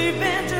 sleeping.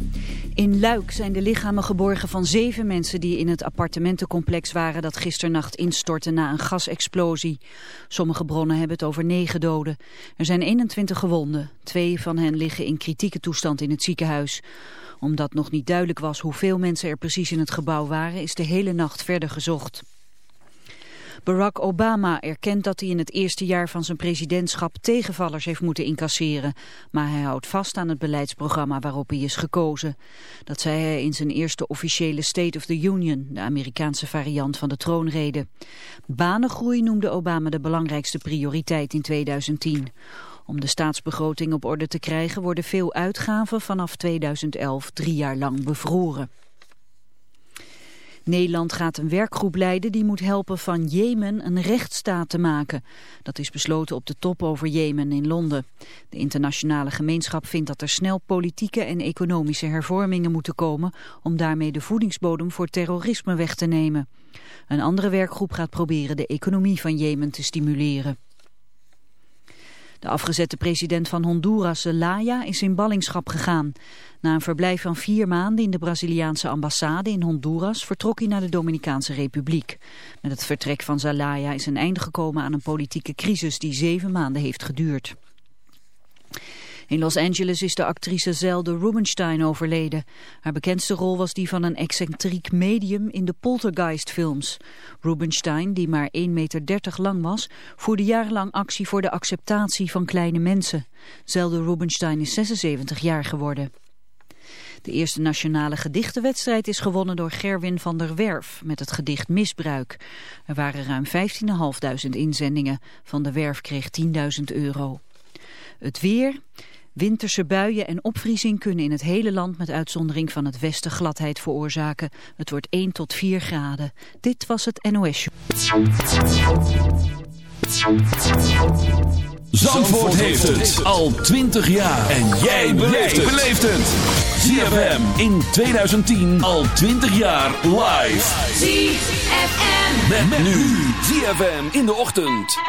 In Luik zijn de lichamen geborgen van zeven mensen die in het appartementencomplex waren dat gisternacht instortte na een gasexplosie. Sommige bronnen hebben het over negen doden. Er zijn 21 gewonden. Twee van hen liggen in kritieke toestand in het ziekenhuis. Omdat nog niet duidelijk was hoeveel mensen er precies in het gebouw waren, is de hele nacht verder gezocht. Barack Obama erkent dat hij in het eerste jaar van zijn presidentschap tegenvallers heeft moeten incasseren. Maar hij houdt vast aan het beleidsprogramma waarop hij is gekozen. Dat zei hij in zijn eerste officiële State of the Union, de Amerikaanse variant van de troonrede. Banengroei noemde Obama de belangrijkste prioriteit in 2010. Om de staatsbegroting op orde te krijgen worden veel uitgaven vanaf 2011 drie jaar lang bevroren. Nederland gaat een werkgroep leiden die moet helpen van Jemen een rechtsstaat te maken. Dat is besloten op de top over Jemen in Londen. De internationale gemeenschap vindt dat er snel politieke en economische hervormingen moeten komen... om daarmee de voedingsbodem voor terrorisme weg te nemen. Een andere werkgroep gaat proberen de economie van Jemen te stimuleren. De afgezette president van Honduras, Zelaya, is in ballingschap gegaan. Na een verblijf van vier maanden in de Braziliaanse ambassade in Honduras vertrok hij naar de Dominicaanse Republiek. Met het vertrek van Zelaya is een einde gekomen aan een politieke crisis die zeven maanden heeft geduurd. In Los Angeles is de actrice Zelda Rubinstein overleden. Haar bekendste rol was die van een excentriek medium in de Poltergeist-films. Rubinstein, die maar 1,30 meter lang was, voerde jarenlang actie voor de acceptatie van kleine mensen. Zelda Rubinstein is 76 jaar geworden. De eerste nationale gedichtenwedstrijd is gewonnen door Gerwin van der Werf met het gedicht Misbruik. Er waren ruim 15.500 inzendingen. Van der Werf kreeg 10.000 euro. Het weer... Winterse buien en opvriezing kunnen in het hele land met uitzondering van het westen gladheid veroorzaken. Het wordt 1 tot 4 graden. Dit was het NOS Show. Zandvoort heeft het al 20 jaar. En jij beleeft het. ZFM in 2010 al 20 jaar live. ZFM. Met, nu. ZFM in de ochtend.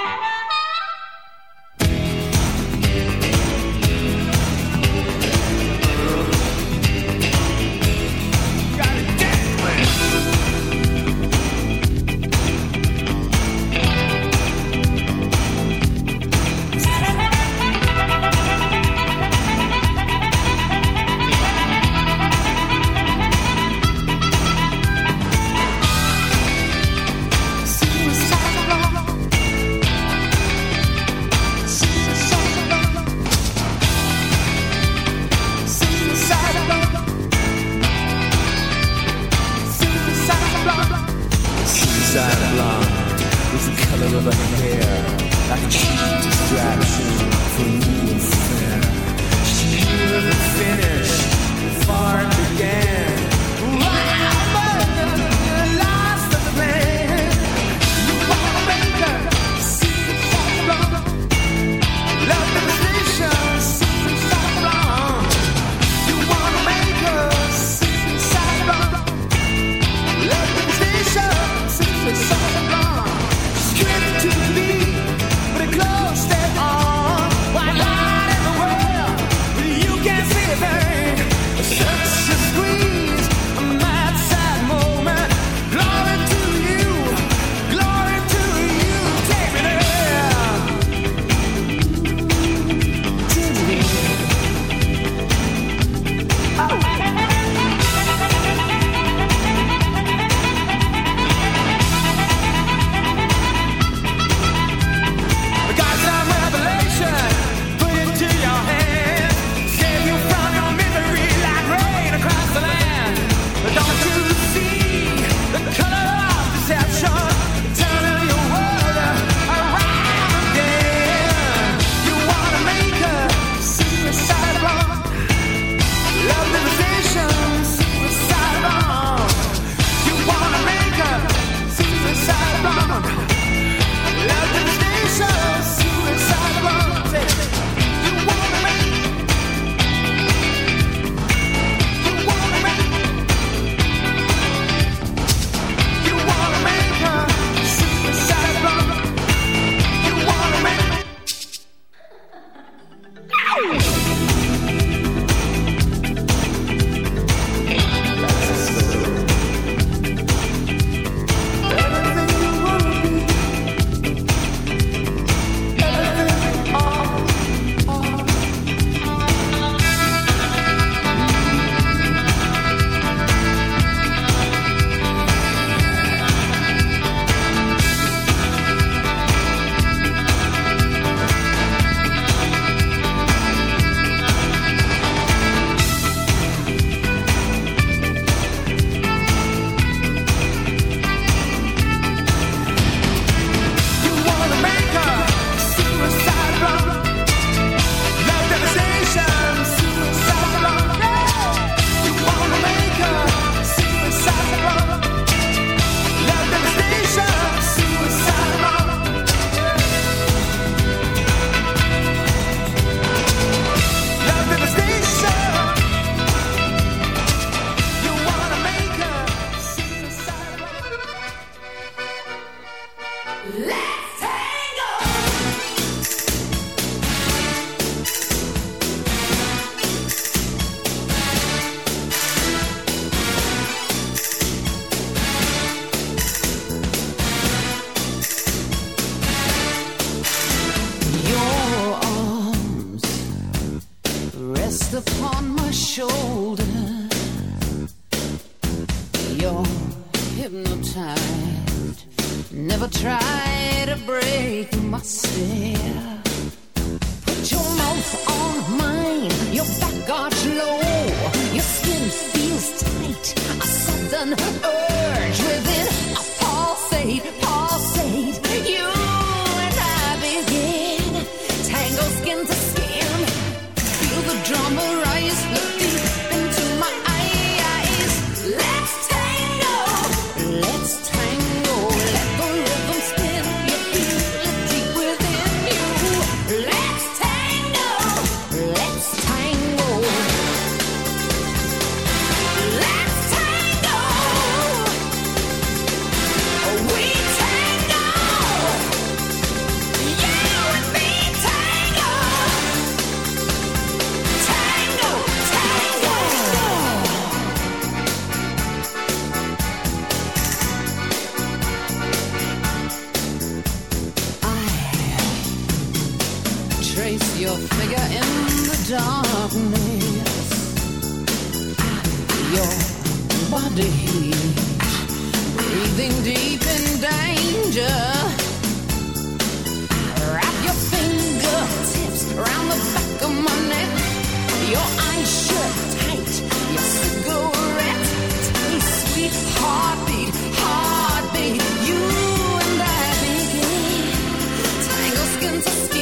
to speak.